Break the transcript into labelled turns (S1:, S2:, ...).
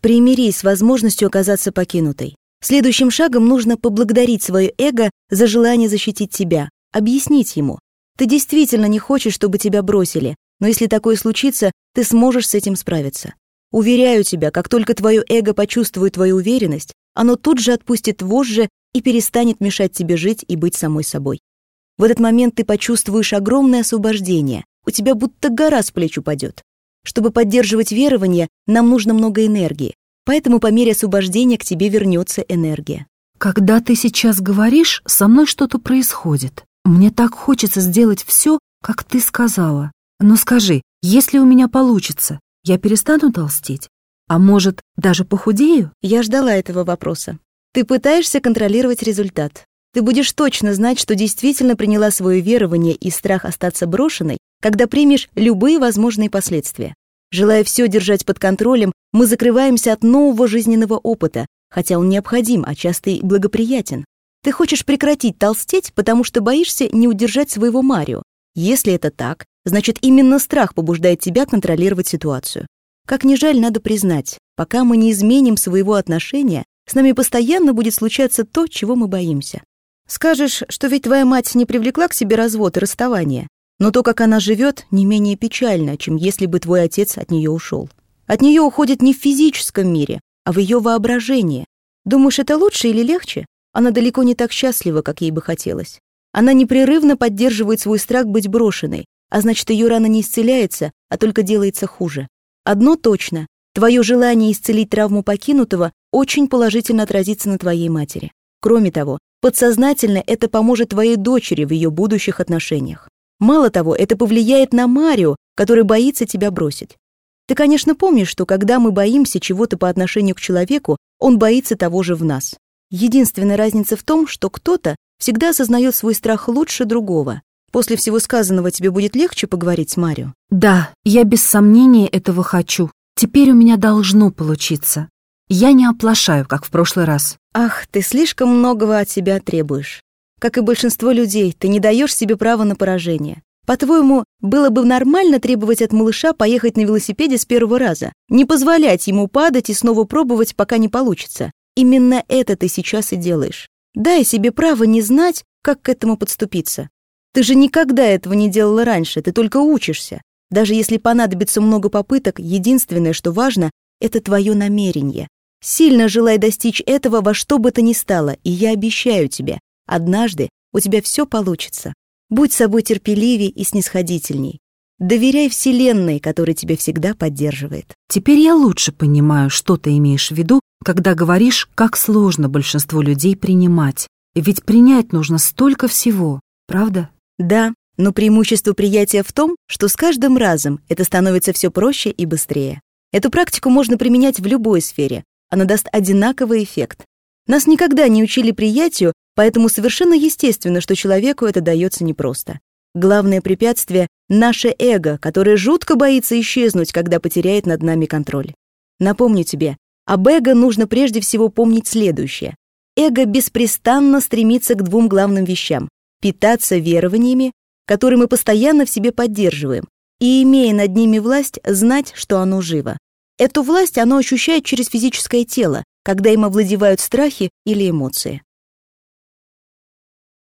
S1: Примирись с возможностью оказаться покинутой. Следующим шагом нужно поблагодарить свое эго за желание защитить тебя, объяснить ему. Ты действительно не хочешь, чтобы тебя бросили, но если такое случится, ты сможешь с этим справиться. Уверяю тебя, как только твое эго почувствует твою уверенность, оно тут же отпустит вожжи и перестанет мешать тебе жить и быть самой собой. В этот момент ты почувствуешь огромное освобождение, у тебя будто гора с плеч упадет. Чтобы поддерживать верование, нам нужно много энергии, поэтому по мере освобождения к тебе вернется энергия.
S2: Когда ты сейчас говоришь, со мной что-то происходит. Мне так хочется сделать все, как ты сказала. Но скажи, если у меня получится, я перестану толстеть? А может, даже похудею?
S1: Я ждала этого вопроса. Ты пытаешься контролировать результат. Ты будешь точно знать, что действительно приняла свое верование и страх остаться брошенной, когда примешь любые возможные последствия. Желая все держать под контролем, мы закрываемся от нового жизненного опыта, хотя он необходим, а часто и благоприятен. Ты хочешь прекратить толстеть, потому что боишься не удержать своего Марио. Если это так, значит именно страх побуждает тебя контролировать ситуацию. Как ни жаль, надо признать, пока мы не изменим своего отношения, с нами постоянно будет случаться то, чего мы боимся. Скажешь, что ведь твоя мать не привлекла к себе развод и расставание, но то, как она живет, не менее печально, чем если бы твой отец от нее ушел. От нее уходит не в физическом мире, а в ее воображении. Думаешь, это лучше или легче? Она далеко не так счастлива, как ей бы хотелось. Она непрерывно поддерживает свой страх быть брошенной, а значит, ее рана не исцеляется, а только делается хуже. Одно точно, твое желание исцелить травму покинутого очень положительно отразится на твоей матери. Кроме того, подсознательно это поможет твоей дочери в ее будущих отношениях. Мало того, это повлияет на Марио, который боится тебя бросить. Ты, конечно, помнишь, что когда мы боимся чего-то по отношению к человеку, он боится того же в нас. Единственная разница в том, что кто-то всегда осознает свой страх лучше другого. После всего сказанного тебе будет легче поговорить с Марио?
S2: Да, я без сомнения этого хочу. Теперь у меня должно получиться. Я не оплошаю, как в прошлый раз.
S1: Ах, ты слишком многого от себя требуешь. Как и большинство людей, ты не даешь себе права на поражение. По-твоему, было бы нормально требовать от малыша поехать на велосипеде с первого раза, не позволять ему падать и снова пробовать, пока не получится? Именно это ты сейчас и делаешь. Дай себе право не знать, как к этому подступиться. Ты же никогда этого не делала раньше, ты только учишься. Даже если понадобится много попыток, единственное, что важно, это твое намерение. Сильно желай достичь этого во что бы то ни стало, и я обещаю тебе, однажды у тебя все получится. Будь собой терпеливей и снисходительней. Доверяй Вселенной, которая тебя всегда поддерживает.
S2: Теперь я лучше понимаю, что ты имеешь в виду, когда говоришь, как сложно большинство людей принимать. Ведь принять нужно столько всего, правда?
S1: Да, но преимущество приятия в том, что с каждым разом это становится все проще и быстрее. Эту практику можно применять в любой сфере. Она даст одинаковый эффект. Нас никогда не учили приятию, поэтому совершенно естественно, что человеку это дается непросто. Главное препятствие — наше эго, которое жутко боится исчезнуть, когда потеряет над нами контроль. Напомню тебе, об эго нужно прежде всего помнить следующее. Эго беспрестанно стремится к двум главным вещам — питаться верованиями, которые мы постоянно в себе поддерживаем, и, имея над ними власть, знать, что оно живо. Эту власть оно ощущает через физическое тело, когда им овладевают страхи или эмоции.